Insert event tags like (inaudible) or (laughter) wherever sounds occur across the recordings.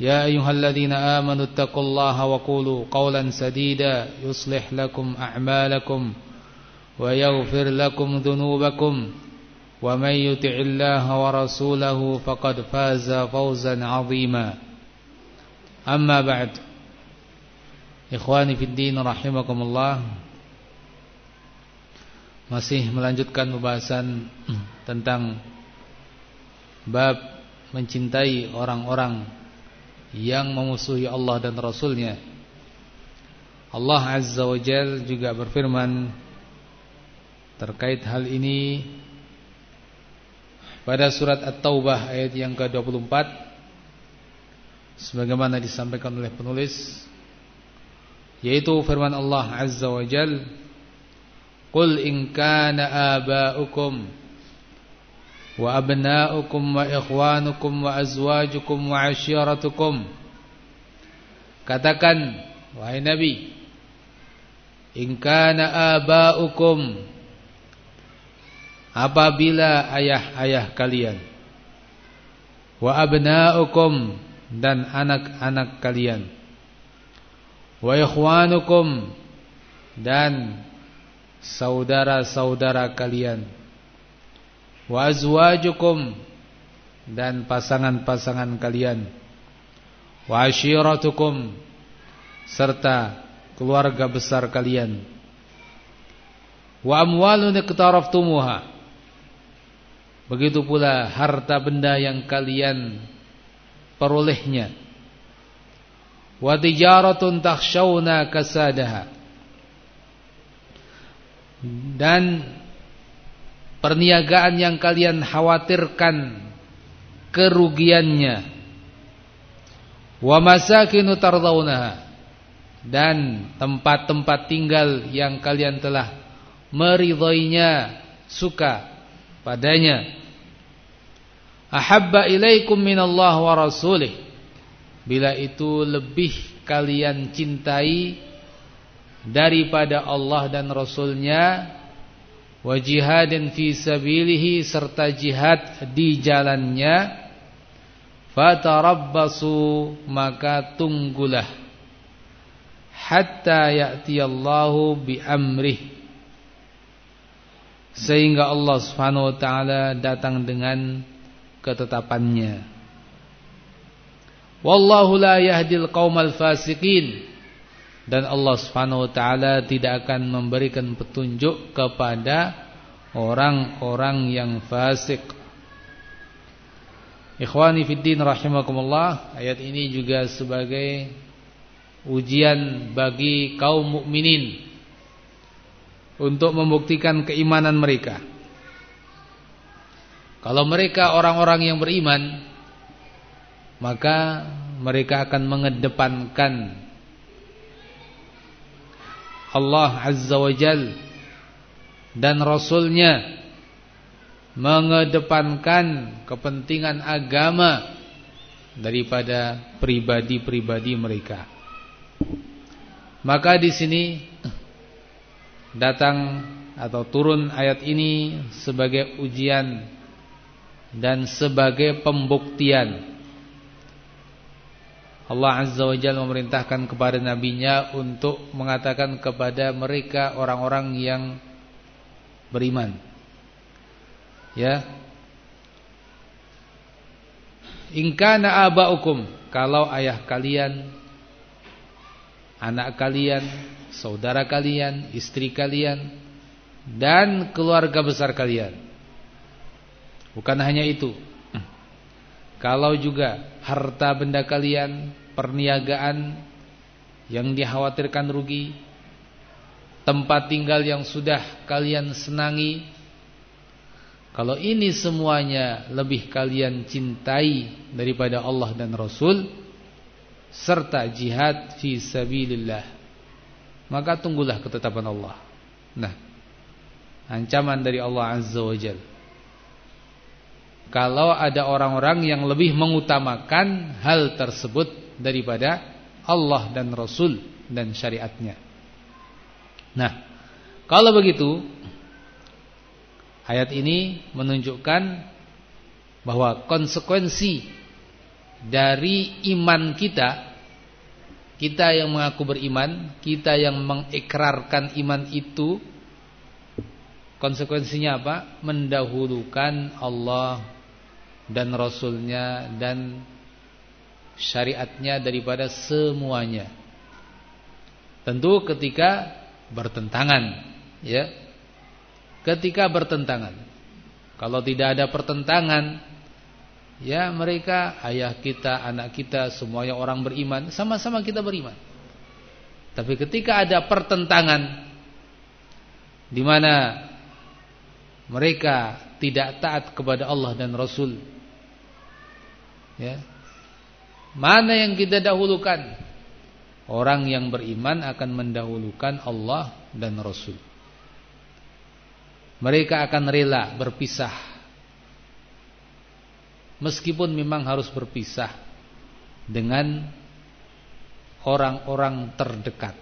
يا أيها الذين آمنوا اتقوا الله وقولوا قولا سديدا يصلح لكم أعمالكم ويغفر لكم ذنوبكم ومن يطع الله ورسوله فقد فاز فوزا عظيما أما بعد إخواني في الدين رحمكم الله masih melanjutkan pembahasan tentang bab mencintai orang-orang yang memusuhi Allah dan Rasulnya. Allah Azza wa Jal juga berfirman terkait hal ini pada surat At-Taubah ayat yang ke-24. Sebagaimana disampaikan oleh penulis yaitu firman Allah Azza wa Jal Qul in kana aba'ukum wa azwajukum wa ashiratukum. Katakan wahai Nabi in kana aba'ukum apabila ayah-ayah kalian. Wa abna'ukum dan anak-anak kalian. Wa ikhwanukum dan saudara-saudara kalian wa azwajukum dan pasangan-pasangan kalian. Wa ashiratukum serta keluarga besar kalian. Wa amwalun iqtaraftumuha. Begitu pula harta benda yang kalian perolehnya. Wa tijaratun takhshawna kasadaha. Dan perniagaan yang kalian khawatirkan kerugiannya. Wa masakinu tardawnaha. Dan tempat-tempat tinggal yang kalian telah meridhoinya suka padanya. Ahabba ilaikum minallah wa rasulih. Bila itu lebih kalian cintai daripada Allah dan Rasulnya wa jihadin fi sabilihi serta jihad di jalannya fatarabbasu maka tunggulah. Hatta ya'tiyallahu bi amrih sehingga Allah Subhanahu wa taala datang dengan ketetapannya. Wallahu la yahdil qaumal fasiqin dan Allah Subhanahu wa taala tidak akan memberikan petunjuk kepada orang-orang yang fasik. Ikhwani fiddin rahimakumullah, ayat ini juga sebagai ujian bagi kaum mukminin untuk membuktikan keimanan mereka. Kalau mereka orang-orang yang beriman, maka mereka akan mengedepankan Allah Azza wa Jal dan Rasulnya mengedepankan kepentingan agama daripada pribadi-pribadi mereka. Maka di sini datang atau turun ayat ini sebagai ujian dan sebagai pembuktian Allah Azza wa Jalla memerintahkan kepada nabinya untuk mengatakan kepada mereka orang-orang yang beriman. Ya. In kana aba'ukum kalau ayah kalian anak kalian, saudara kalian, istri kalian dan keluarga besar kalian. Bukan hanya itu. Kalau juga harta benda kalian, perniagaan yang dikhawatirkan rugi, tempat tinggal yang sudah kalian senangi, kalau ini semuanya lebih kalian cintai daripada Allah dan Rasul serta jihad fi sabilillah, maka tunggulah ketetapan Allah. Nah, ancaman dari Allah Azza wa Jalla kalau ada orang-orang yang lebih mengutamakan hal tersebut daripada Allah dan Rasul dan syariatnya. Nah, kalau begitu ayat ini menunjukkan bahwa konsekuensi dari iman kita kita yang mengaku beriman, kita yang mengikrarkan iman itu konsekuensinya apa? Mendahulukan Allah dan Rasulnya dan syariatnya daripada semuanya. Tentu ketika bertentangan, ya. Ketika bertentangan. Kalau tidak ada pertentangan, ya mereka ayah kita, anak kita, semuanya orang beriman, sama-sama kita beriman. Tapi ketika ada pertentangan di mana mereka tidak taat kepada Allah dan Rasul Ya. Mana yang kita dahulukan? Orang yang beriman akan mendahulukan Allah dan Rasul. Mereka akan rela berpisah. Meskipun memang harus berpisah dengan orang-orang terdekat.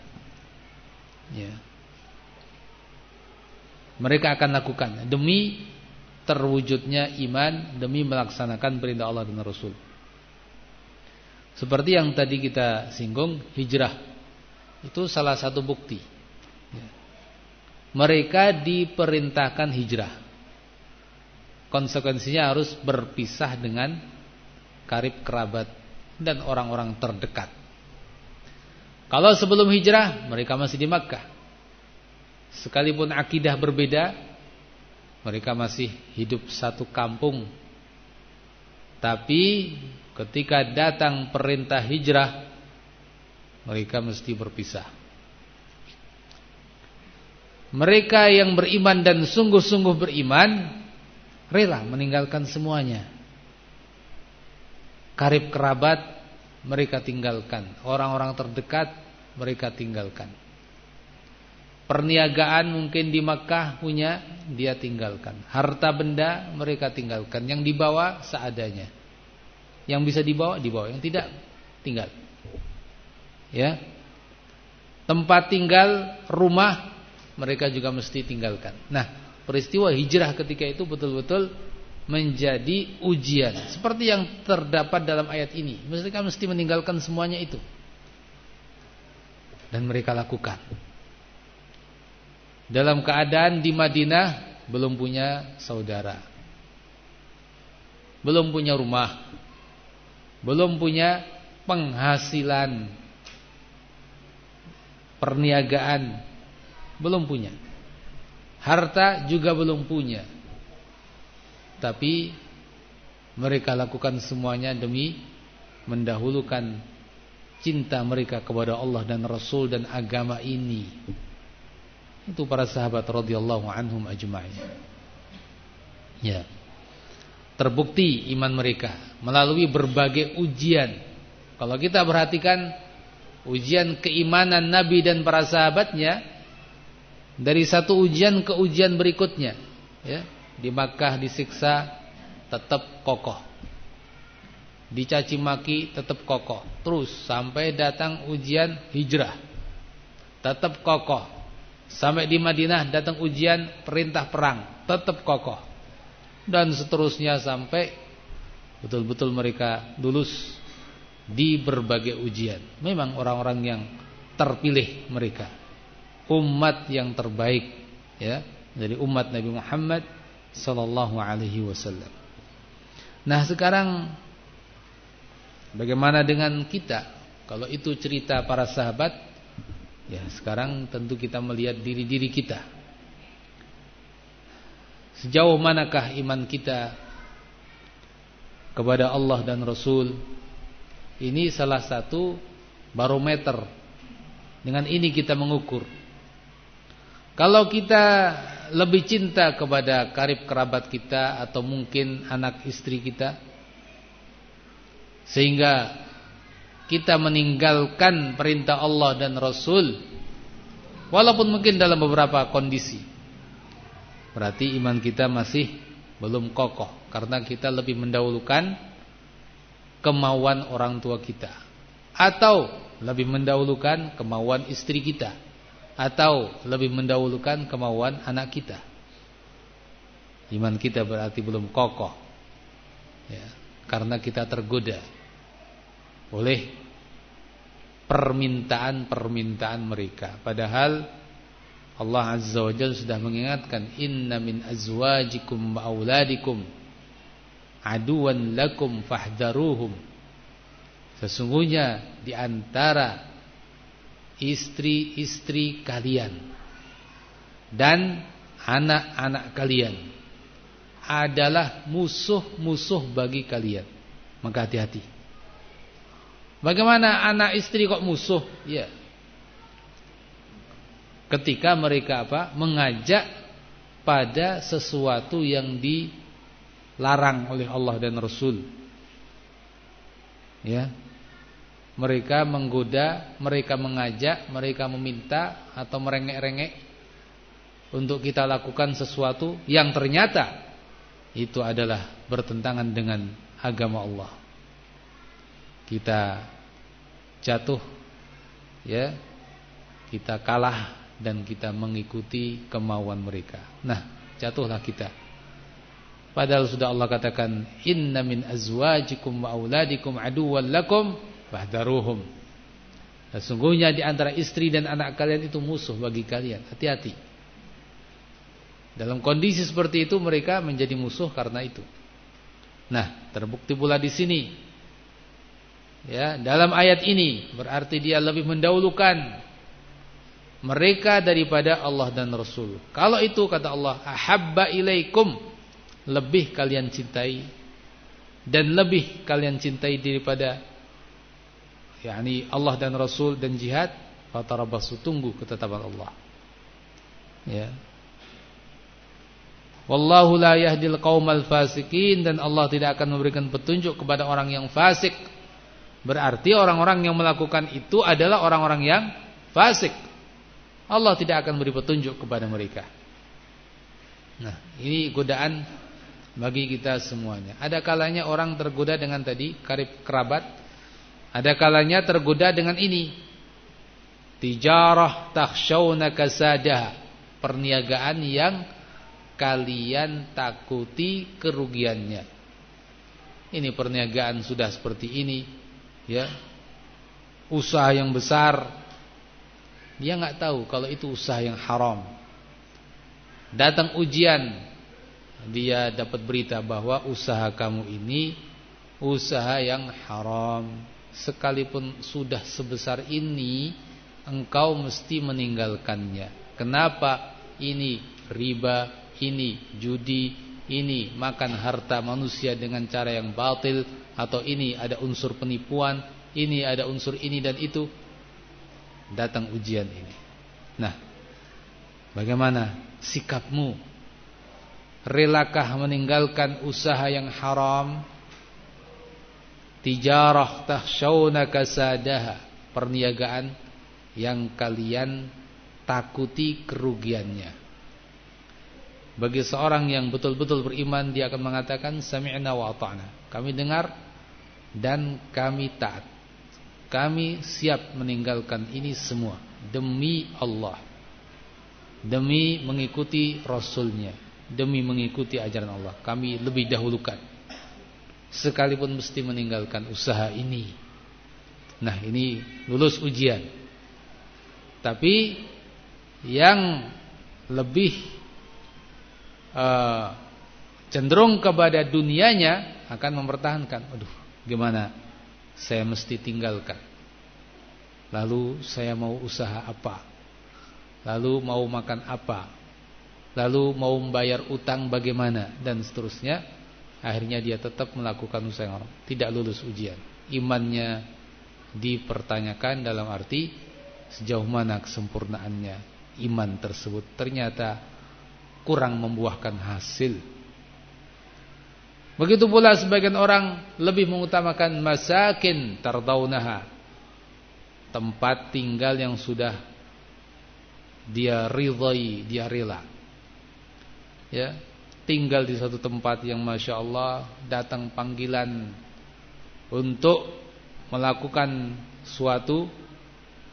Ya. Mereka akan lakukan demi terwujudnya iman demi melaksanakan perintah Allah dan Rasul. Seperti yang tadi kita singgung, hijrah itu salah satu bukti. Ya. Mereka diperintahkan hijrah. Konsekuensinya harus berpisah dengan karib kerabat dan orang-orang terdekat. Kalau sebelum hijrah mereka masih di Makkah. Sekalipun akidah berbeda, mereka masih hidup satu kampung. Tapi ketika datang perintah hijrah, mereka mesti berpisah. Mereka yang beriman dan sungguh-sungguh beriman rela meninggalkan semuanya. Karib kerabat mereka tinggalkan, orang-orang terdekat mereka tinggalkan. Perniagaan mungkin di Makkah punya dia tinggalkan. Harta benda mereka tinggalkan. Yang dibawa seadanya. Yang bisa dibawa dibawa, yang tidak tinggal. Ya. Tempat tinggal, rumah mereka juga mesti tinggalkan. Nah, peristiwa hijrah ketika itu betul-betul menjadi ujian. Seperti yang terdapat dalam ayat ini. Mereka mesti meninggalkan semuanya itu. Dan mereka lakukan dalam keadaan di Madinah belum punya saudara. Belum punya rumah. Belum punya penghasilan perniagaan belum punya. Harta juga belum punya. Tapi mereka lakukan semuanya demi mendahulukan cinta mereka kepada Allah dan Rasul dan agama ini. Itu para sahabat radhiyallahu anhum ajma'in. Ya. Terbukti iman mereka melalui berbagai ujian. Kalau kita perhatikan ujian keimanan Nabi dan para sahabatnya dari satu ujian ke ujian berikutnya, ya. Di Makkah disiksa tetap kokoh. Dicaci maki tetap kokoh. Terus sampai datang ujian hijrah. Tetap kokoh Sampai di Madinah datang ujian perintah perang, tetap kokoh. Dan seterusnya sampai betul-betul mereka lulus di berbagai ujian. Memang orang-orang yang terpilih mereka. Umat yang terbaik ya, dari umat Nabi Muhammad sallallahu alaihi wasallam. Nah, sekarang bagaimana dengan kita? Kalau itu cerita para sahabat, Ya, sekarang tentu kita melihat diri-diri kita. Sejauh manakah iman kita kepada Allah dan Rasul? Ini salah satu barometer. Dengan ini kita mengukur. Kalau kita lebih cinta kepada karib kerabat kita atau mungkin anak istri kita sehingga kita meninggalkan perintah Allah dan Rasul walaupun mungkin dalam beberapa kondisi. Berarti iman kita masih belum kokoh karena kita lebih mendahulukan kemauan orang tua kita atau lebih mendahulukan kemauan istri kita atau lebih mendahulukan kemauan anak kita. Iman kita berarti belum kokoh ya karena kita tergoda. Oleh permintaan-permintaan mereka. Padahal Allah Azza wa Jalla sudah mengingatkan inna min azwajikum wa auladikum aduwan lakum fahdharuhum. Sesungguhnya di antara istri-istri kalian dan anak-anak kalian adalah musuh-musuh bagi kalian. Maka hati-hati. Bagaimana anak istri kok musuh? Ya. Ketika mereka apa? Mengajak pada sesuatu yang dilarang oleh Allah dan Rasul. Ya. Mereka menggoda, mereka mengajak, mereka meminta atau merengek-rengek untuk kita lakukan sesuatu yang ternyata itu adalah bertentangan dengan agama Allah. Kita jatuh ya kita kalah dan kita mengikuti kemauan mereka. Nah, jatuhlah kita. Padahal sudah Allah katakan inna min azwajikum wa auladikum aduwwan lakum fahdharuhum. Sesungguhnya di antara istri dan anak kalian itu musuh bagi kalian. Hati-hati. Dalam kondisi seperti itu mereka menjadi musuh karena itu. Nah, terbukti pula di sini Ya, dalam ayat ini berarti dia lebih mendahulukan mereka daripada Allah dan Rasul. Kalau itu kata Allah, ahabba ilaikum lebih kalian cintai dan lebih kalian cintai daripada yakni Allah dan Rasul dan jihad, fatarabasu tunggu ketetapan Allah. Ya. Wallahu la yahdil qaumal fasikin dan Allah tidak akan memberikan petunjuk kepada orang yang fasik. Berarti orang-orang yang melakukan itu adalah orang-orang yang fasik. Allah tidak akan beri petunjuk kepada mereka. Nah, ini godaan bagi kita semuanya. Ada kalanya orang tergoda dengan tadi karib kerabat. Ada kalanya tergoda dengan ini. Tijarah takhshawna kasadah. Perniagaan yang kalian takuti kerugiannya. Ini perniagaan sudah seperti ini ya. Usaha yang besar. Dia nggak tahu kalau itu usaha yang haram. Datang ujian dia dapat berita bahwa usaha kamu ini usaha yang haram. Sekalipun sudah sebesar ini engkau mesti meninggalkannya. Kenapa? Ini riba ini judi ini makan harta manusia dengan cara yang batil atau ini ada unsur penipuan, ini ada unsur ini dan itu, datang ujian ini. Nah, bagaimana sikapmu? Relakah meninggalkan usaha yang haram? Tijarah tahsyawna kasadaha, perniagaan yang kalian takuti kerugiannya. Bagi seorang yang betul-betul beriman dia akan mengatakan sami'na wa ata'na. Kami dengar dan kami taat. Kami siap meninggalkan ini semua demi Allah. Demi mengikuti Rasulnya Demi mengikuti ajaran Allah Kami lebih dahulukan Sekalipun mesti meninggalkan usaha ini Nah ini lulus ujian Tapi Yang Lebih uh, Cenderung kepada dunianya Akan mempertahankan Aduh Gimana? Saya mesti tinggalkan. Lalu saya mau usaha apa? Lalu mau makan apa? Lalu mau membayar utang bagaimana dan seterusnya. Akhirnya dia tetap melakukan usaha yang tidak lulus ujian. Imannya dipertanyakan dalam arti sejauh mana kesempurnaannya iman tersebut ternyata kurang membuahkan hasil. Begitu pula sebagian orang lebih mengutamakan masakin tardaunaha. Tempat tinggal yang sudah dia ridhai, dia rela. Ya, tinggal di satu tempat yang masya Allah datang panggilan untuk melakukan suatu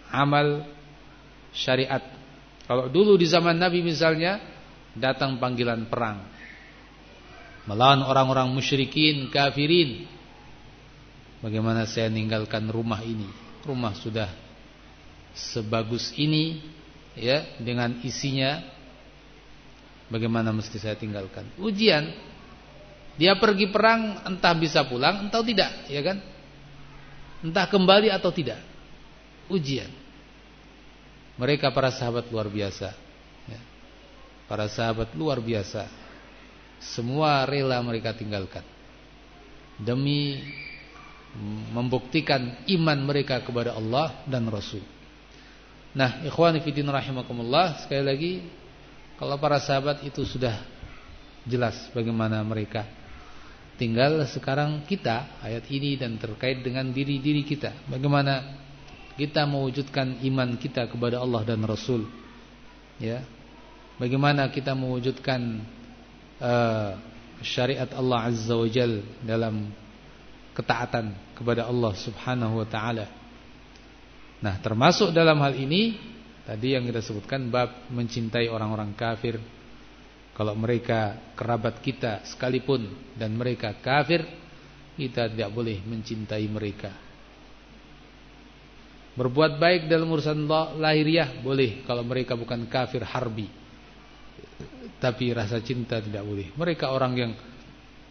amal syariat. Kalau dulu di zaman Nabi misalnya datang panggilan perang melawan orang-orang musyrikin, kafirin. Bagaimana saya meninggalkan rumah ini? Rumah sudah sebagus ini ya dengan isinya bagaimana mesti saya tinggalkan? Ujian. Dia pergi perang entah bisa pulang entah tidak, ya kan? Entah kembali atau tidak. Ujian. Mereka para sahabat luar biasa. Para sahabat luar biasa. Semua rela mereka tinggalkan. Demi membuktikan iman mereka kepada Allah dan Rasul. Nah, ikhwani fillah rahimakumullah, sekali lagi kalau para sahabat itu sudah jelas bagaimana mereka. Tinggal sekarang kita ayat ini dan terkait dengan diri-diri kita. Bagaimana kita mewujudkan iman kita kepada Allah dan Rasul. Ya. Bagaimana kita mewujudkan uh, syariat Allah Azza wa Jal dalam ketaatan kepada Allah Subhanahu wa taala. Nah, termasuk dalam hal ini tadi yang kita sebutkan bab mencintai orang-orang kafir. Kalau mereka kerabat kita sekalipun dan mereka kafir, kita tidak boleh mencintai mereka. Berbuat baik dalam urusan lahiriah boleh kalau mereka bukan kafir harbi. Tapi rasa cinta tidak boleh. Mereka orang yang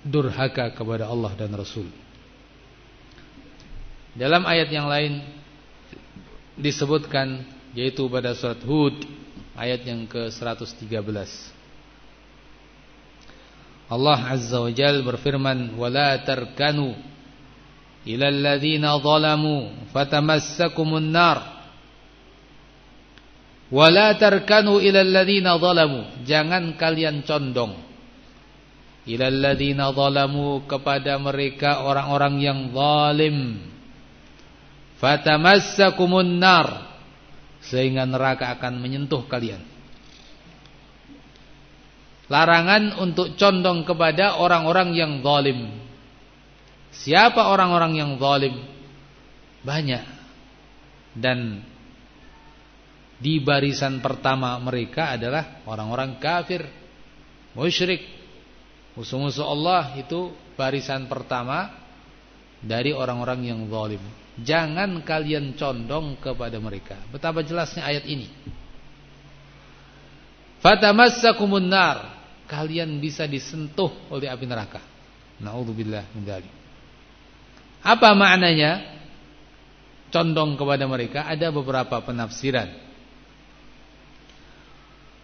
durhaka kepada Allah dan Rasul. Dalam ayat yang lain disebutkan yaitu pada surat Hud ayat yang ke-113. Allah Azza wa Jalla berfirman, "Wala tarkanu ila alladziina zalamu fatamassakumun nar." Wala tarkanu ila alladziina zalamu. Jangan kalian condong ila alladziina zalamu kepada mereka orang-orang yang zalim fatamassakumun nar sehingga neraka akan menyentuh kalian. Larangan untuk condong kepada orang-orang yang zalim. Siapa orang-orang yang zalim? Banyak. Dan di barisan pertama mereka adalah orang-orang kafir, musyrik. Musuh-musuh Allah itu barisan pertama dari orang-orang yang zalim. Jangan kalian condong kepada mereka. Betapa jelasnya ayat ini. Fatamassakumun nar. Kalian bisa disentuh oleh api neraka. Nauzubillah min dzalik. Apa maknanya? Condong kepada mereka ada beberapa penafsiran.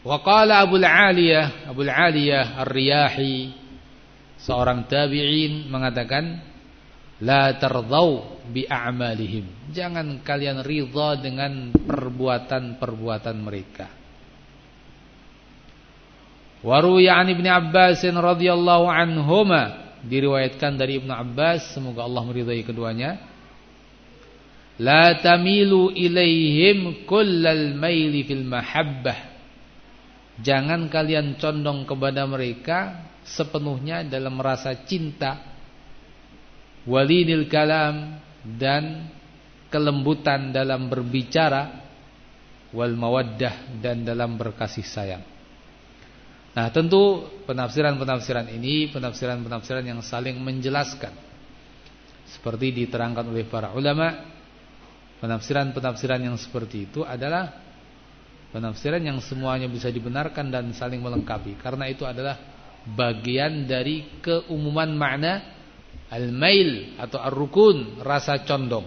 Wa qala Abu Aliyah, Abu Aliyah Ar-Riyahi seorang tabi'in mengatakan La tardau bi a'malihim. Jangan kalian ridha dengan perbuatan-perbuatan mereka. Waruya an Ibnu Abbas radhiyallahu anhuma diriwayatkan dari Ibnu Abbas semoga Allah meridai keduanya. La tamilu ilaihim kullal maili fil mahabbah. Jangan kalian condong kepada mereka sepenuhnya dalam rasa cinta walinil kalam dan kelembutan dalam berbicara wal mawaddah dan dalam berkasih sayang. Nah, tentu penafsiran-penafsiran ini penafsiran-penafsiran yang saling menjelaskan. Seperti diterangkan oleh para ulama, penafsiran-penafsiran yang seperti itu adalah penafsiran yang semuanya bisa dibenarkan dan saling melengkapi karena itu adalah bagian dari keumuman makna Al-mail atau ar-rukun rasa condong.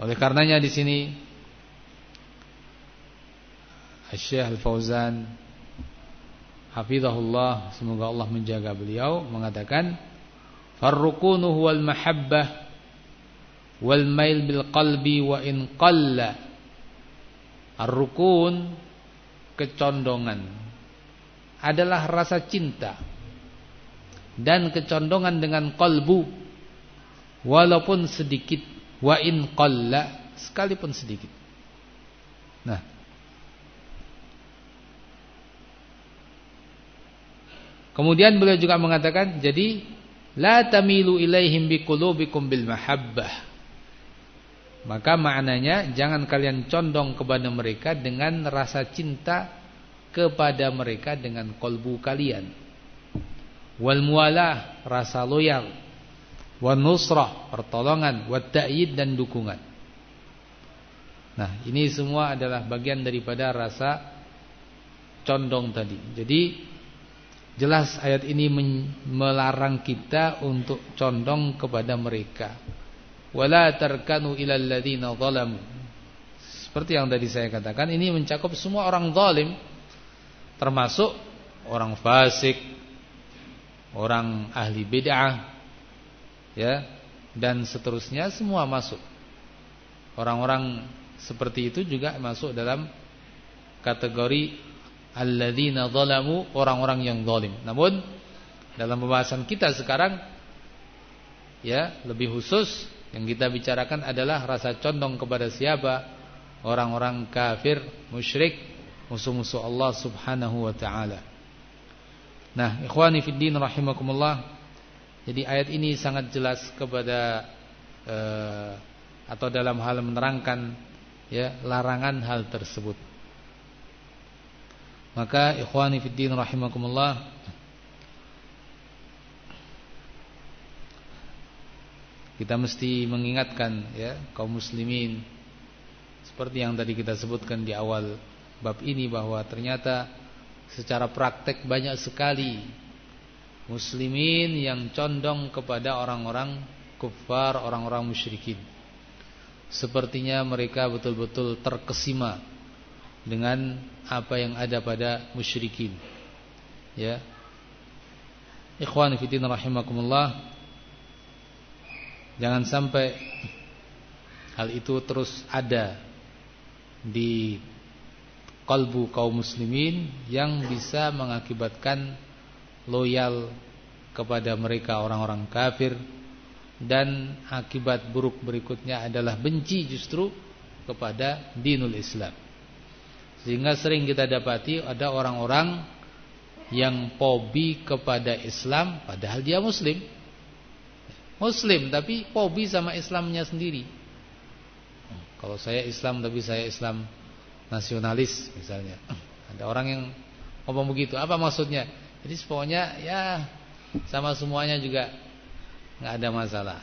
Oleh karenanya di sini Syekh Al-Fauzan hafizahullah semoga Allah menjaga beliau mengatakan farrukunu huwal mahabbah wal mail bil qalbi wa in qalla ar-rukun kecondongan adalah rasa cinta dan kecondongan dengan kalbu walaupun sedikit wa in qalla sekalipun sedikit. Nah, Kemudian beliau juga mengatakan jadi la tamilu ilaihim biqulubikum bil mahabbah. Maka maknanya jangan kalian condong kepada mereka dengan rasa cinta kepada mereka dengan kolbu kalian. Wal mualah rasa loyal. Wan nusrah pertolongan, ta'yid dan dukungan. Nah, ini semua adalah bagian daripada rasa condong tadi. Jadi jelas ayat ini melarang kita untuk condong kepada mereka. Wala tarkanu ilal ladzina zalamu. Seperti yang tadi saya katakan, ini mencakup semua orang zalim termasuk orang fasik, orang ahli bid'ah, ya, dan seterusnya semua masuk. Orang-orang seperti itu juga masuk dalam kategori alladzina zalamu, orang-orang yang zalim. Namun dalam pembahasan kita sekarang ya, lebih khusus yang kita bicarakan adalah rasa condong kepada siapa? Orang-orang kafir, musyrik musuh-musuh Allah Subhanahu wa taala. Nah, ikhwani fid din rahimakumullah. Jadi ayat ini sangat jelas kepada eh, atau dalam hal menerangkan ya larangan hal tersebut. Maka ikhwani fid din rahimakumullah kita mesti mengingatkan ya kaum muslimin seperti yang tadi kita sebutkan di awal bab ini bahwa ternyata secara praktek banyak sekali muslimin yang condong kepada orang-orang kufar, orang-orang musyrikin. Sepertinya mereka betul-betul terkesima dengan apa yang ada pada musyrikin. Ya. Ikhwan fillah rahimakumullah. Jangan sampai hal itu terus ada di kalbu kaum muslimin yang bisa mengakibatkan loyal kepada mereka orang-orang kafir dan akibat buruk berikutnya adalah benci justru kepada dinul Islam. Sehingga sering kita dapati ada orang-orang yang pobi kepada Islam padahal dia muslim. Muslim tapi pobi sama Islamnya sendiri. Kalau saya Islam tapi saya Islam nasionalis misalnya. Ada orang yang ngomong begitu. Apa maksudnya? Jadi pokoknya ya sama semuanya juga nggak ada masalah.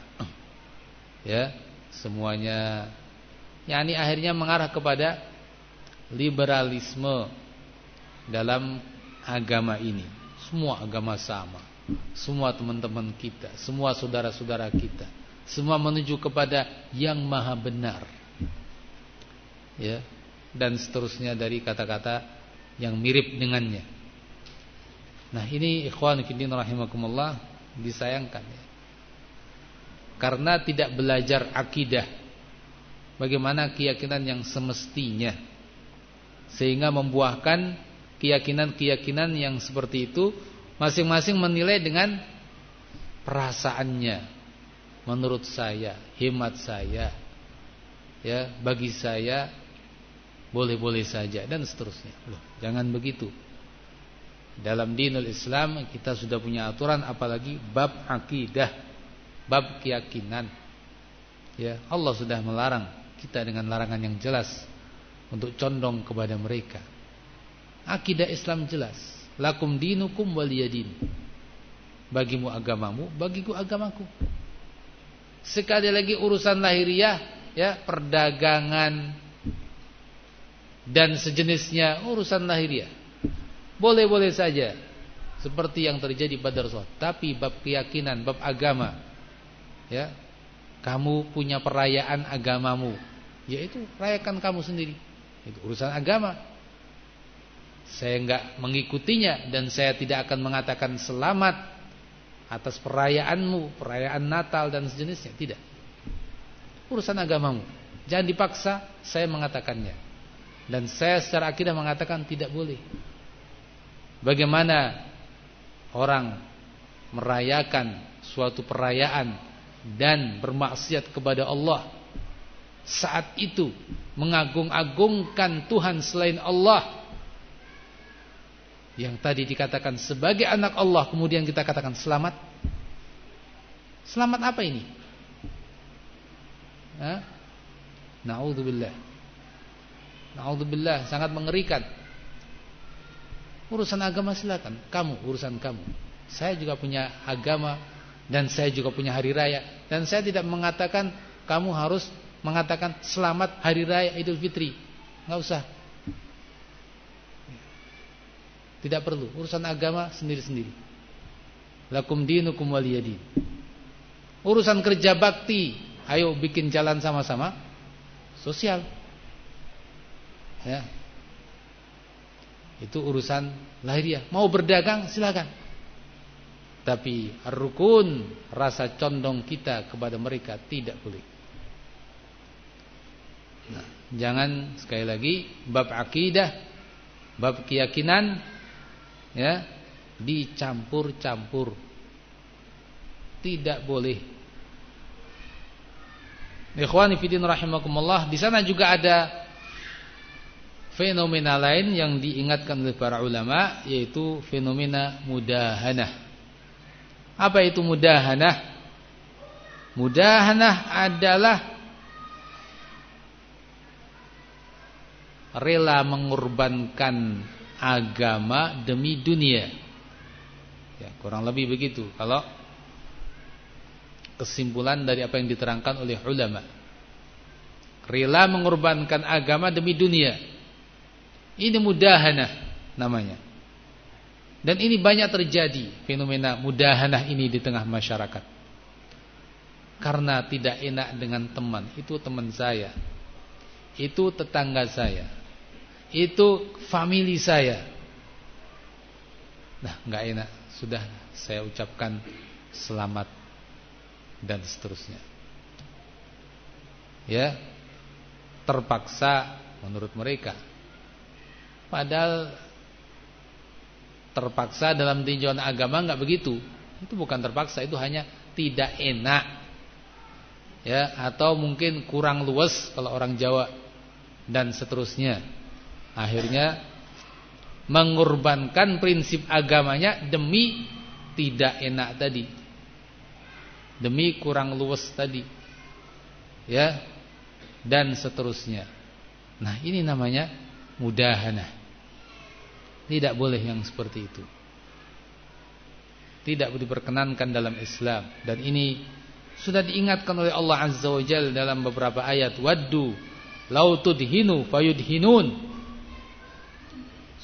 Ya, semuanya ya ini akhirnya mengarah kepada liberalisme dalam agama ini. Semua agama sama. Semua teman-teman kita, semua saudara-saudara kita, semua menuju kepada yang maha benar. Ya, dan seterusnya dari kata-kata yang mirip dengannya. Nah, ini ikhwan fillah rahimakumullah disayangkan ya. Karena tidak belajar akidah bagaimana keyakinan yang semestinya sehingga membuahkan keyakinan-keyakinan yang seperti itu masing-masing menilai dengan perasaannya menurut saya, hemat saya ya, bagi saya boleh-boleh saja dan seterusnya. Loh, jangan begitu. Dalam dinul Islam kita sudah punya aturan apalagi bab akidah, bab keyakinan. Ya, Allah sudah melarang kita dengan larangan yang jelas untuk condong kepada mereka. Akidah Islam jelas. Lakum dinukum waliyadin. Bagimu agamamu, bagiku agamaku. Sekali lagi urusan lahiriah, ya, perdagangan, dan sejenisnya urusan lahiriah. Boleh-boleh saja seperti yang terjadi pada Rasul. Tapi bab keyakinan, bab agama ya. Kamu punya perayaan agamamu, yaitu rayakan kamu sendiri. Itu urusan agama. Saya enggak mengikutinya dan saya tidak akan mengatakan selamat atas perayaanmu, perayaan Natal dan sejenisnya, tidak. Urusan agamamu. Jangan dipaksa saya mengatakannya. Dan saya secara akidah mengatakan tidak boleh. Bagaimana orang merayakan suatu perayaan dan bermaksiat kepada Allah saat itu mengagung-agungkan Tuhan selain Allah yang tadi dikatakan sebagai anak Allah kemudian kita katakan selamat. Selamat apa ini? Naudzubillah. Naudzubillah sangat mengerikan. Urusan agama silakan, kamu urusan kamu. Saya juga punya agama dan saya juga punya hari raya. Dan saya tidak mengatakan kamu harus mengatakan selamat hari raya Idul Fitri. Enggak usah. Tidak perlu, urusan agama sendiri-sendiri. Lakum dinukum waliyadin. Urusan kerja bakti, ayo bikin jalan sama-sama sosial. Ya, itu urusan lahiriah. Mau berdagang silakan. Tapi rukun rasa condong kita kepada mereka tidak boleh. Nah, jangan sekali lagi bab akidah, bab keyakinan ya dicampur-campur. Tidak boleh. Ikhwani fillah rahimakumullah, di sana juga ada fenomena lain yang diingatkan oleh para ulama yaitu fenomena mudahanah. Apa itu mudahanah? Mudahanah adalah rela mengorbankan agama demi dunia. Ya, kurang lebih begitu kalau kesimpulan dari apa yang diterangkan oleh ulama. Rela mengorbankan agama demi dunia. Ini mudahanah namanya. Dan ini banyak terjadi fenomena mudahanah ini di tengah masyarakat. Karena tidak enak dengan teman, itu teman saya. Itu tetangga saya. Itu family saya. Nah, nggak enak. Sudah saya ucapkan selamat dan seterusnya. Ya. Terpaksa menurut mereka Padahal terpaksa dalam tinjauan agama nggak begitu. Itu bukan terpaksa, itu hanya tidak enak. Ya, atau mungkin kurang luas kalau orang Jawa dan seterusnya. Akhirnya mengorbankan prinsip agamanya demi tidak enak tadi. Demi kurang luas tadi. Ya. Dan seterusnya. Nah, ini namanya mudahanah. Tidak boleh yang seperti itu. Tidak diperkenankan dalam Islam dan ini sudah diingatkan oleh Allah Azza wa Jalla dalam beberapa ayat waddu law tudhinu fayudhinun.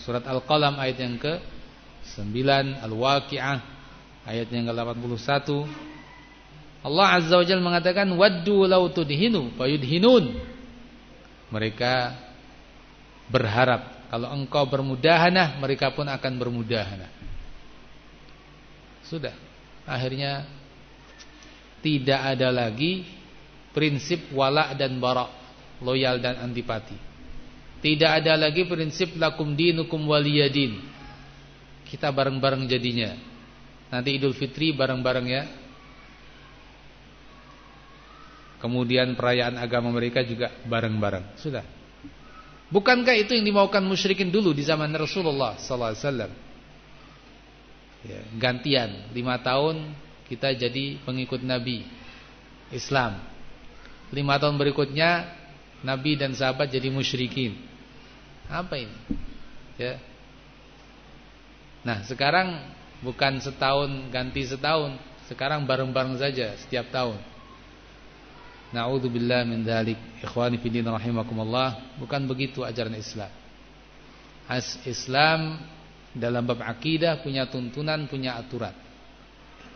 Surat Al-Qalam ayat yang ke 9, Al-Waqi'ah ayat yang ke-81. Allah Azza wa Jalla mengatakan waddu law tudhinu fayudhinun. Mereka berharap kalau engkau bermudahanah, mereka pun akan bermudahanah. Sudah. Akhirnya tidak ada lagi prinsip wala dan bara, loyal dan antipati. Tidak ada lagi prinsip lakum dinukum waliyadin. Kita bareng-bareng jadinya. Nanti Idul Fitri bareng-bareng ya. Kemudian perayaan agama mereka juga bareng-bareng. Sudah. Bukankah itu yang dimaukan musyrikin dulu di zaman Rasulullah sallallahu alaihi wasallam? Ya, gantian lima tahun kita jadi pengikut Nabi Islam. Lima tahun berikutnya Nabi dan sahabat jadi musyrikin. Apa ini? Ya. Nah, sekarang bukan setahun ganti setahun, sekarang bareng-bareng saja setiap tahun. Na'udzubillah min dzalik. Ikhwani fi din rahimakumullah, bukan begitu ajaran Islam. As Islam dalam bab akidah punya tuntunan, punya aturan.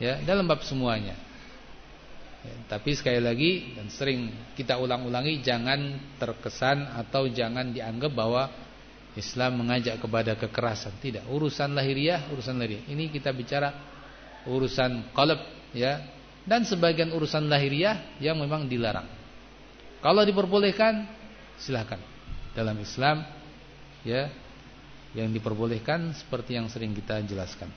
Ya, dalam bab semuanya. Tapi sekali lagi dan sering kita ulang-ulangi jangan terkesan atau jangan dianggap bahwa Islam mengajak kepada kekerasan. Tidak, urusan lahiriah, urusan lahiriah. Ini kita bicara urusan qalb ya dan sebagian urusan lahiriah yang memang dilarang. Kalau diperbolehkan silahkan. Dalam Islam ya yang diperbolehkan seperti yang sering kita jelaskan.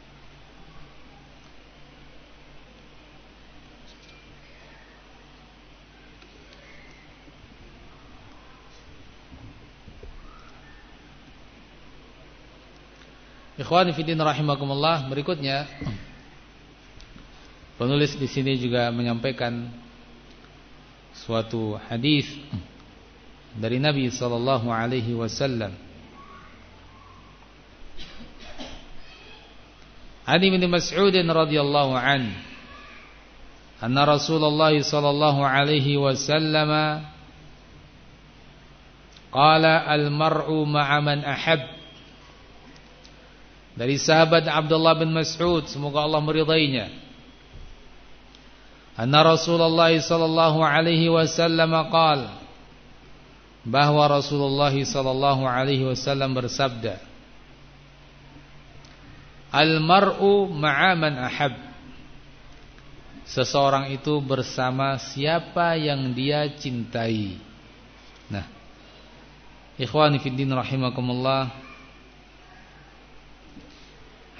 Ikhwani fillah rahimakumullah, berikutnya penulis di sini juga menyampaikan suatu hadis dari Nabi sallallahu alaihi wasallam. Ali bin Mas'ud radhiyallahu an anna Rasulullah sallallahu alaihi wasallam qala al-mar'u ma'a man ahabba dari sahabat Abdullah bin Mas'ud semoga Allah meridainya. Anna Rasulullah sallallahu alaihi wasallam qala bahwa Rasulullah sallallahu alaihi wasallam bersabda Al mar'u ma'a man ahab. Seseorang itu bersama siapa yang dia cintai. Nah Ikhwani fiddin rahimakumullah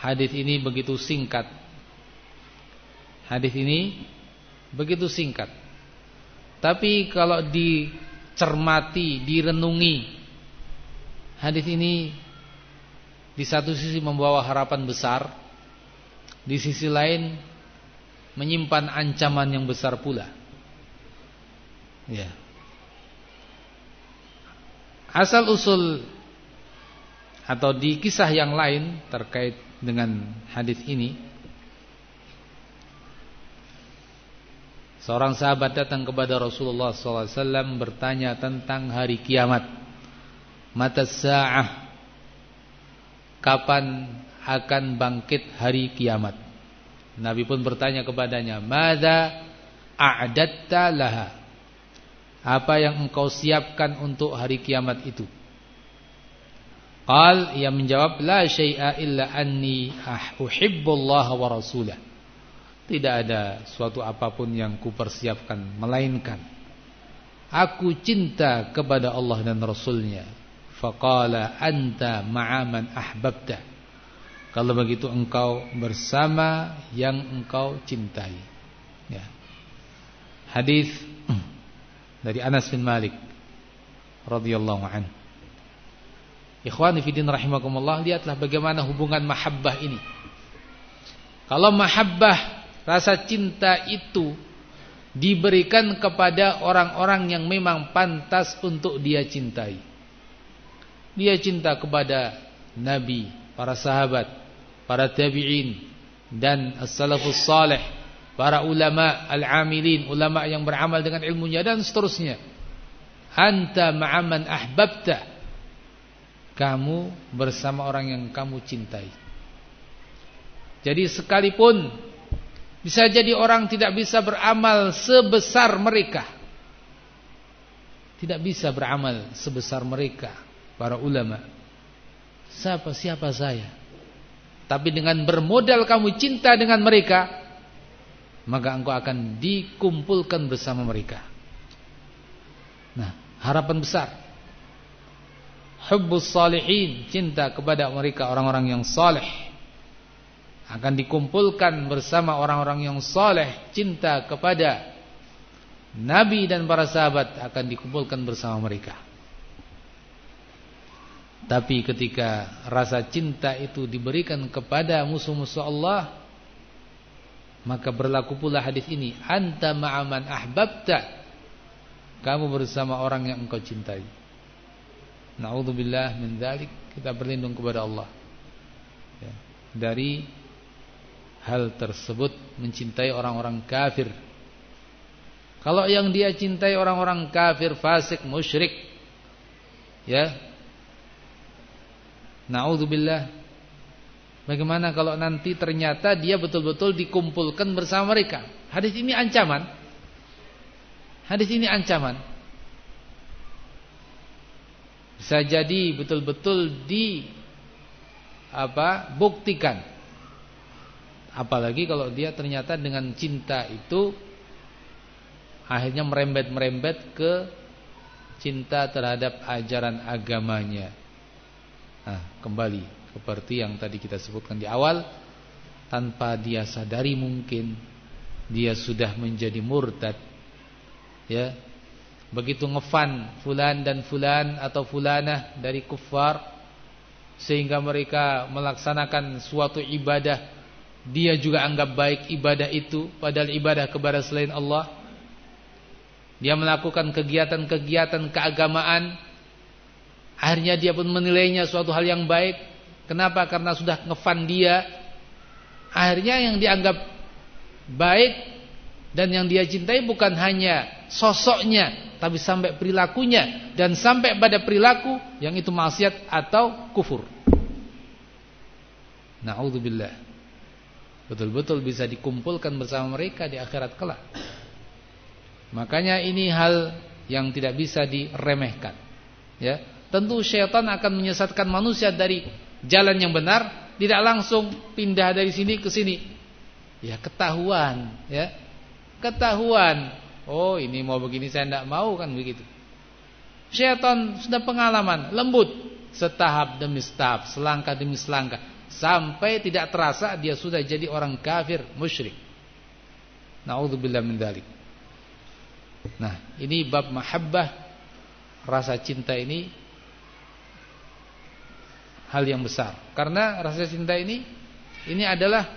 Hadis ini begitu singkat. Hadis ini begitu singkat. Tapi kalau dicermati, direnungi, hadis ini di satu sisi membawa harapan besar, di sisi lain menyimpan ancaman yang besar pula. Ya. Asal usul atau di kisah yang lain terkait dengan hadis ini Seorang sahabat datang kepada Rasulullah SAW bertanya tentang hari kiamat. Mata sa'ah. Kapan akan bangkit hari kiamat? Nabi pun bertanya kepadanya, Mada a'adatta laha? Apa yang engkau siapkan untuk hari kiamat itu? Qal ia menjawab la syai'a illa anni ah, wa rasulah. Tidak ada suatu apa pun yang kupersiapkan melainkan aku cinta kepada Allah dan Rasulnya. Faqala anta ma'aman ahbabta. Kalau begitu engkau bersama yang engkau cintai. Ya. Hadis (clears throat) dari Anas bin Malik radhiyallahu anhu. Ikhwani fidin rahimakumullah Lihatlah bagaimana hubungan mahabbah ini. Kalau mahabbah Rasa cinta itu Diberikan kepada orang-orang yang memang pantas untuk dia cintai. Dia cinta kepada Nabi, para sahabat Para tabi'in Dan as-salafus salih Para ulama al-amilin Ulama yang beramal dengan ilmunya dan seterusnya. Anta ma'aman ahbabta kamu bersama orang yang kamu cintai. Jadi sekalipun bisa jadi orang tidak bisa beramal sebesar mereka. Tidak bisa beramal sebesar mereka para ulama. Siapa siapa saya? Tapi dengan bermodal kamu cinta dengan mereka, maka engkau akan dikumpulkan bersama mereka. Nah, harapan besar hubbus salihin, cinta kepada mereka orang-orang yang saleh akan dikumpulkan bersama orang-orang yang saleh, cinta kepada nabi dan para sahabat akan dikumpulkan bersama mereka. Tapi ketika rasa cinta itu diberikan kepada musuh-musuh Allah, maka berlaku pula hadis ini, anta ma'aman ahbabta. Kamu bersama orang yang engkau cintai. Naudzubillah min dzalik, kita berlindung kepada Allah. Ya, dari hal tersebut mencintai orang-orang kafir. Kalau yang dia cintai orang-orang kafir, fasik, musyrik, ya. Naudzubillah. Bagaimana kalau nanti ternyata dia betul-betul dikumpulkan bersama mereka? Hadis ini ancaman. Hadis ini ancaman. Bisa jadi betul-betul di apa? buktikan. Apalagi kalau dia ternyata dengan cinta itu akhirnya merembet-merembet ke cinta terhadap ajaran agamanya. Nah, kembali seperti yang tadi kita sebutkan di awal, tanpa dia sadari mungkin dia sudah menjadi murtad. Ya. Begitu ngefan fulan dan fulan atau fulanah dari kufar sehingga mereka melaksanakan suatu ibadah. Dia juga anggap baik ibadah itu padahal ibadah kepada selain Allah. Dia melakukan kegiatan-kegiatan keagamaan. Akhirnya dia pun menilainya suatu hal yang baik. Kenapa? Karena sudah ngefan dia. Akhirnya yang dianggap baik Dan yang dia cintai bukan hanya sosoknya Tapi sampai perilakunya Dan sampai pada perilaku Yang itu maksiat atau kufur Na'udzubillah Betul-betul bisa dikumpulkan bersama mereka di akhirat kelak Makanya ini hal yang tidak bisa diremehkan. Ya, tentu syaitan akan menyesatkan manusia dari jalan yang benar, tidak langsung pindah dari sini ke sini. Ya ketahuan, ya ketahuan. Oh ini mau begini saya tidak mau kan begitu. Syaitan sudah pengalaman lembut setahap demi setahap, selangkah demi selangkah, sampai tidak terasa dia sudah jadi orang kafir musyrik. Nauzubillah min dzalik. Nah, ini bab mahabbah rasa cinta ini hal yang besar. Karena rasa cinta ini ini adalah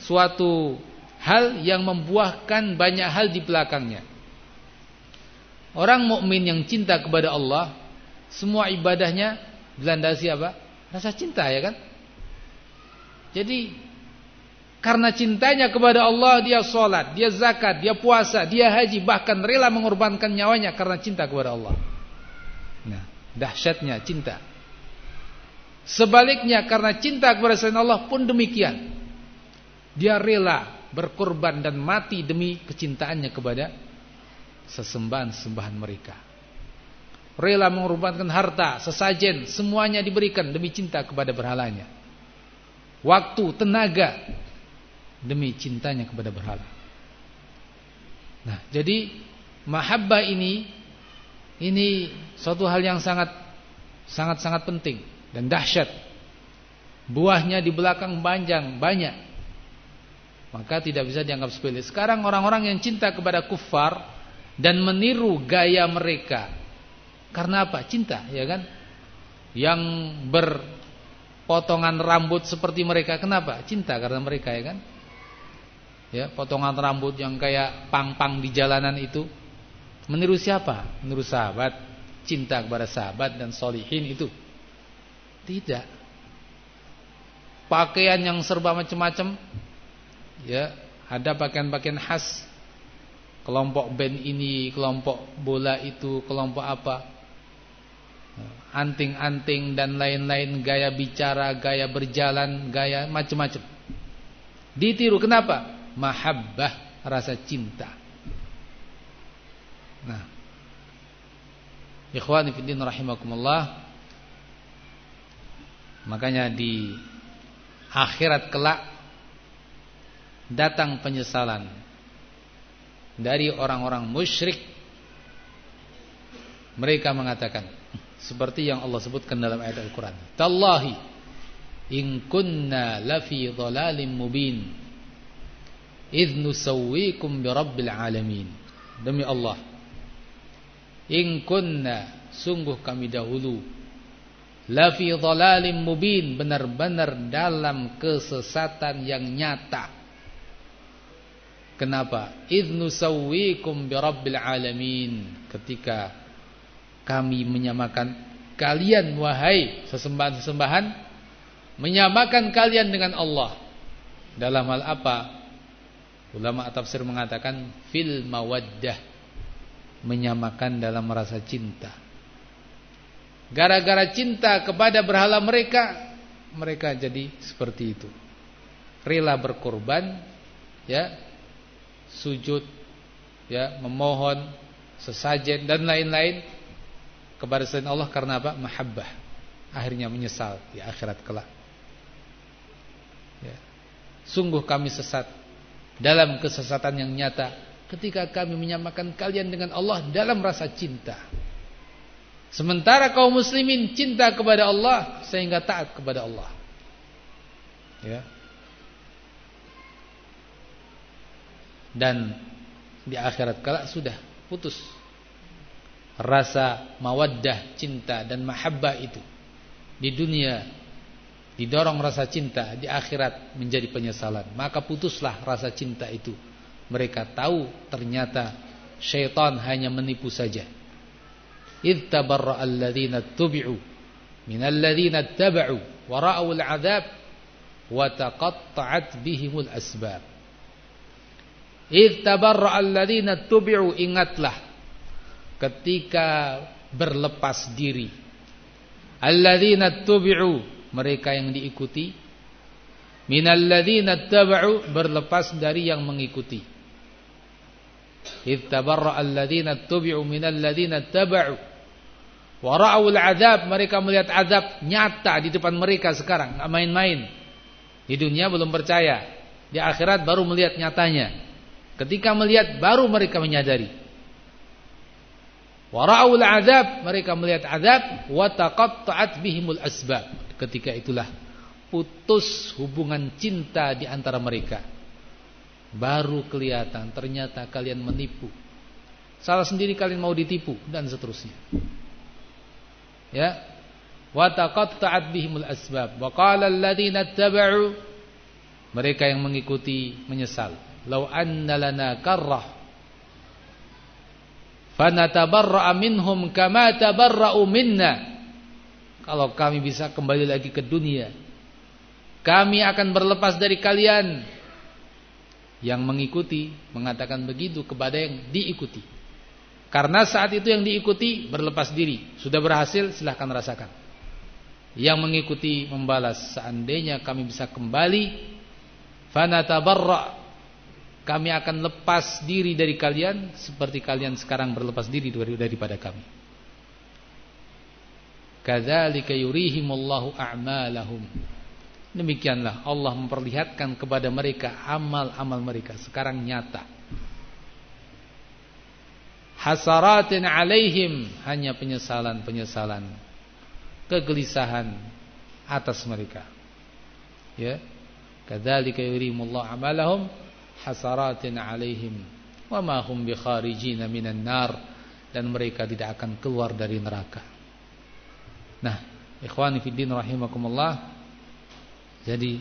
suatu hal yang membuahkan banyak hal di belakangnya. Orang mukmin yang cinta kepada Allah, semua ibadahnya dilandasi apa? Rasa cinta ya kan? Jadi karena cintanya kepada Allah dia sholat, dia zakat, dia puasa, dia haji, bahkan rela mengorbankan nyawanya karena cinta kepada Allah. Nah, dahsyatnya cinta. Sebaliknya karena cinta kepada selain Allah pun demikian. Dia rela berkorban dan mati demi kecintaannya kepada sesembahan-sembahan mereka. Rela mengorbankan harta, sesajen, semuanya diberikan demi cinta kepada berhalanya. Waktu, tenaga, demi cintanya kepada berhala. Nah, jadi mahabbah ini ini suatu hal yang sangat sangat sangat penting dan dahsyat. Buahnya di belakang panjang banyak. Maka tidak bisa dianggap sepele. Sekarang orang-orang yang cinta kepada kufar dan meniru gaya mereka. Karena apa? Cinta, ya kan? Yang berpotongan rambut seperti mereka. Kenapa? Cinta karena mereka, ya kan? ya potongan rambut yang kayak pang-pang di jalanan itu meniru siapa? Meniru sahabat, cinta kepada sahabat dan solihin itu. Tidak. Pakaian yang serba macam-macam, ya ada pakaian-pakaian khas kelompok band ini, kelompok bola itu, kelompok apa, anting-anting dan lain-lain, gaya bicara, gaya berjalan, gaya macam-macam. Ditiru kenapa? mahabbah, rasa cinta. Nah, ikhwani fiddin rahimakumullah. Makanya di akhirat kelak datang penyesalan dari orang-orang musyrik. Mereka mengatakan seperti yang Allah sebutkan dalam ayat Al-Qur'an. Tallahi in kunna lafi dhalalim mubin idh nusawwikum birabbil alamin demi Allah in kunna sungguh kami dahulu la fi dhalalim mubin benar-benar dalam kesesatan yang nyata kenapa idh nusawwikum birabbil alamin ketika kami menyamakan kalian wahai sesembahan-sesembahan menyamakan kalian dengan Allah dalam hal apa Ulama tafsir mengatakan fil mawaddah menyamakan dalam rasa cinta. Gara-gara cinta kepada berhala mereka, mereka jadi seperti itu. Rela berkorban, ya, sujud, ya, memohon sesajen dan lain-lain kepada selain Allah karena apa? Mahabbah. Akhirnya menyesal di akhirat kelak. Ya. Sungguh kami sesat dalam kesesatan yang nyata ketika kami menyamakan kalian dengan Allah dalam rasa cinta. Sementara kaum muslimin cinta kepada Allah sehingga taat kepada Allah. Ya. Dan di akhirat kelak sudah putus rasa mawaddah, cinta dan mahabbah itu di dunia didorong rasa cinta, di akhirat menjadi penyesalan. Maka putuslah rasa cinta itu. Mereka tahu ternyata syaitan hanya menipu saja. Idh tabarra'a alladhina tubi'u minal ladhina taba'u wa ra'u al-'adzab wa taqatta'at bihimul asbab. Idh tabarra'a alladhina tubi'u ingatlah. Ketika berlepas diri. Alladzina tubi'u mereka yang diikuti. Minalladzina taba'u berlepas dari yang mengikuti. Id tabarra alladzina tubi'u minalladzina taba'u. Wa ra'awul azab mereka melihat azab nyata di depan mereka sekarang. Enggak main-main. Di dunia belum percaya. Di akhirat baru melihat nyatanya ketika melihat baru mereka menyadari Wara'ul azab, mereka melihat azab wa taqatta'at bihimul asbab. Ketika itulah putus hubungan cinta di antara mereka. Baru kelihatan ternyata kalian menipu. Salah sendiri kalian mau ditipu dan seterusnya. Ya. Wa taqatta'at bihimul asbab. Wa qala alladziina ittaba'u mereka yang mengikuti menyesal. Lau anna lana karrah. Fanatabarra'a minhum kama tabarra'u minna. Kalau kami bisa kembali lagi ke dunia kami akan berlepas dari kalian. Yang mengikuti mengatakan begitu kepada yang diikuti. Karena saat itu yang diikuti berlepas diri. Sudah berhasil silahkan rasakan. Yang mengikuti membalas seandainya kami bisa kembali fanatabarra kami akan lepas diri dari kalian seperti kalian sekarang berlepas diri daripada kami. Kadzalika yurihimullahu a'malahum. Demikianlah Allah memperlihatkan kepada mereka amal-amal mereka sekarang nyata. Hasaratin alaihim hanya penyesalan-penyesalan, kegelisahan atas mereka. Ya. Kadzalika yurihimullahu a'malahum alaihim wa ma hum bikharijin minan nar dan mereka tidak akan keluar dari neraka. Nah, ikhwani fiddin rahimakumullah. Jadi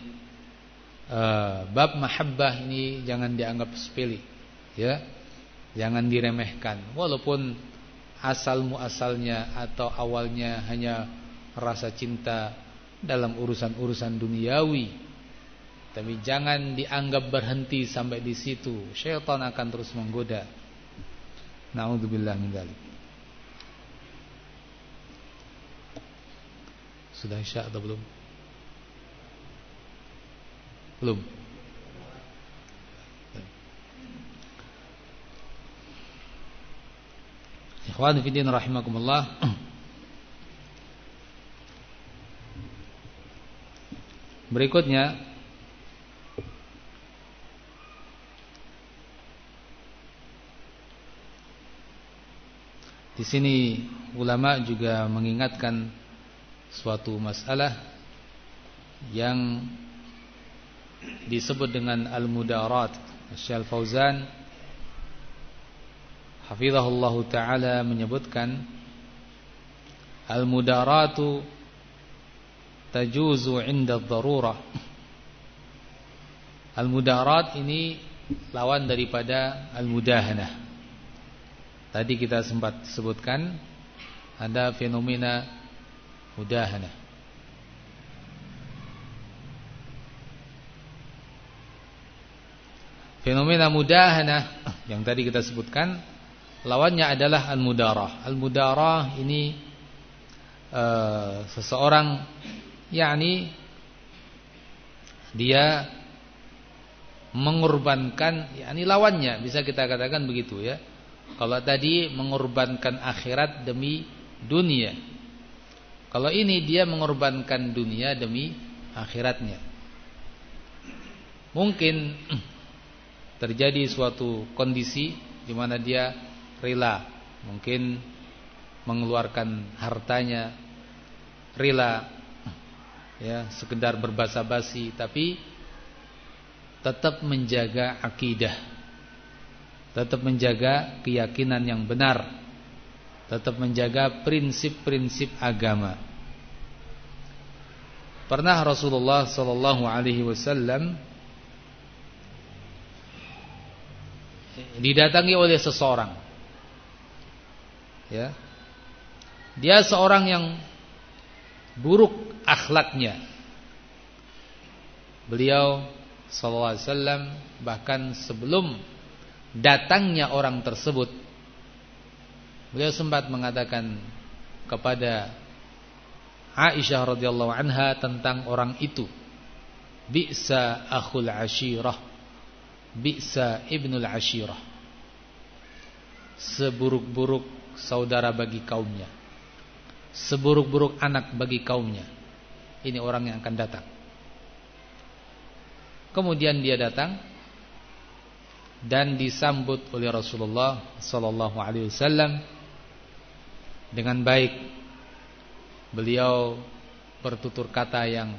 uh, bab mahabbah ini jangan dianggap sepele, ya. Jangan diremehkan walaupun asal muasalnya atau awalnya hanya rasa cinta dalam urusan-urusan duniawi tapi jangan dianggap berhenti sampai di situ. Syaitan akan terus menggoda. Nauzubillah min dzalik. Sudah isya atau belum? Belum. Ikhwan fillah rahimakumullah. Berikutnya Di sini ulama juga mengingatkan suatu masalah yang disebut dengan al-mudarat. Syekh Fauzan hafizahullah taala menyebutkan al-mudaratu tajuzu 'inda ad-darurah. Al-mudarat ini lawan daripada al-mudahanah. Tadi kita sempat sebutkan ada fenomena mudahana. Fenomena mudahana (coughs) yang tadi kita sebutkan lawannya adalah al-mudarah. Al-mudarah ini uh, seseorang yakni dia mengorbankan yakni lawannya bisa kita katakan begitu ya Kalau tadi mengorbankan akhirat demi dunia. Kalau ini dia mengorbankan dunia demi akhiratnya. Mungkin (clears throat) terjadi suatu kondisi di mana dia rela, mungkin mengeluarkan hartanya, rela (clears throat) ya, sekedar berbasa basi tapi tetap menjaga akidah. Tetap menjaga keyakinan yang benar. Tetap menjaga prinsip-prinsip agama. Pernah Rasulullah sallallahu alaihi wasallam didatangi oleh seseorang. Ya. Dia seorang yang buruk akhlaknya. Beliau sallallahu alaihi wasallam bahkan sebelum datangnya orang tersebut beliau sempat mengatakan kepada Aisyah radhiyallahu anha tentang orang itu. Bi'sa akhul ashirah. Bi'sa ibnul ashirah. Seburuk-buruk saudara bagi kaumnya. Seburuk-buruk anak bagi kaumnya. Ini orang yang akan datang. Kemudian dia datang dan disambut oleh Rasulullah sallallahu alaihi wasallam dengan baik beliau bertutur kata yang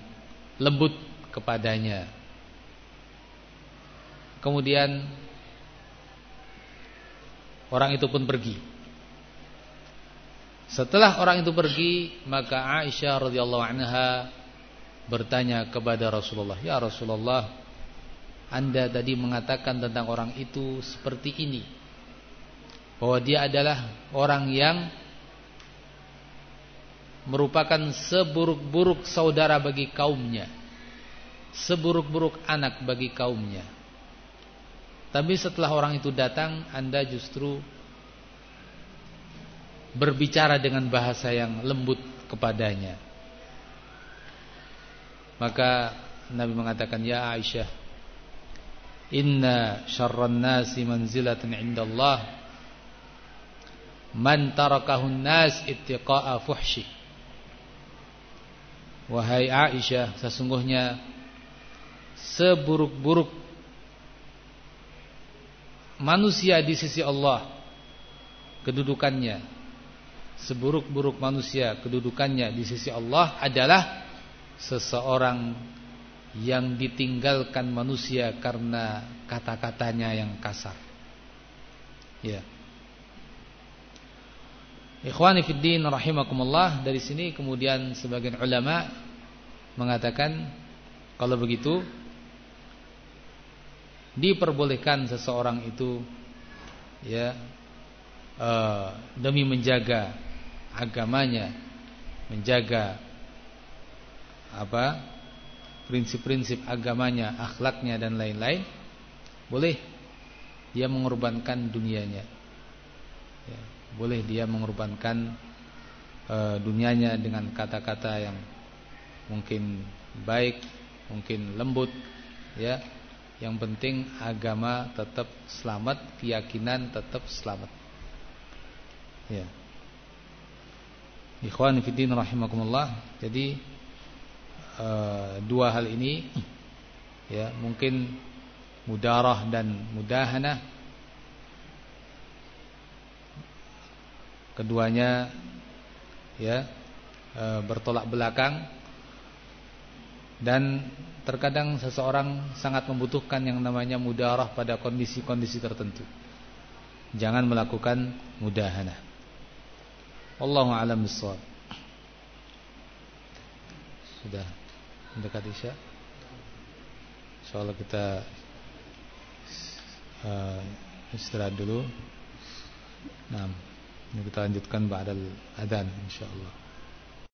lembut kepadanya. Kemudian orang itu pun pergi. Setelah orang itu pergi, maka Aisyah radhiyallahu anha bertanya kepada Rasulullah, "Ya Rasulullah, Anda tadi mengatakan tentang orang itu seperti ini, bahwa dia adalah orang yang merupakan seburuk-buruk saudara bagi kaumnya, seburuk-buruk anak bagi kaumnya. Tapi setelah orang itu datang, Anda justru berbicara dengan bahasa yang lembut kepadanya. Maka Nabi mengatakan, "Ya Aisyah, inna syarran nasi manzilatan 'inda Allah man tarakahun nas ittiqa'a fuhsyi." Wahai Aisyah sesungguhnya Seburuk-buruk Manusia di sisi Allah Kedudukannya Seburuk-buruk manusia Kedudukannya di sisi Allah adalah Seseorang Yang ditinggalkan manusia Karena kata-katanya yang kasar. Ya. Ikhwani fiddin rahimakumullah. Dari sini kemudian sebagian ulama mengatakan kalau begitu diperbolehkan seseorang itu ya uh, demi menjaga agamanya, menjaga apa prinsip-prinsip agamanya, akhlaknya dan lain-lain, boleh dia mengorbankan dunianya. Ya boleh dia mengorbankan e, dunianya dengan kata-kata yang mungkin baik, mungkin lembut, ya. Yang penting agama tetap selamat, keyakinan tetap selamat. Ya. Ikhwan fillah rahimakumullah. Jadi e, dua hal ini ya, mungkin mudarah dan mudahanah keduanya ya e, bertolak belakang dan terkadang seseorang sangat membutuhkan yang namanya mudarah pada kondisi-kondisi tertentu. Jangan melakukan mudahana. Allahu a'lam bishawab. Sudah mendekat Isya. Insyaallah kita uh, istirahat dulu. Nah. Ini kita lanjutkan ba'dal adzan insyaallah.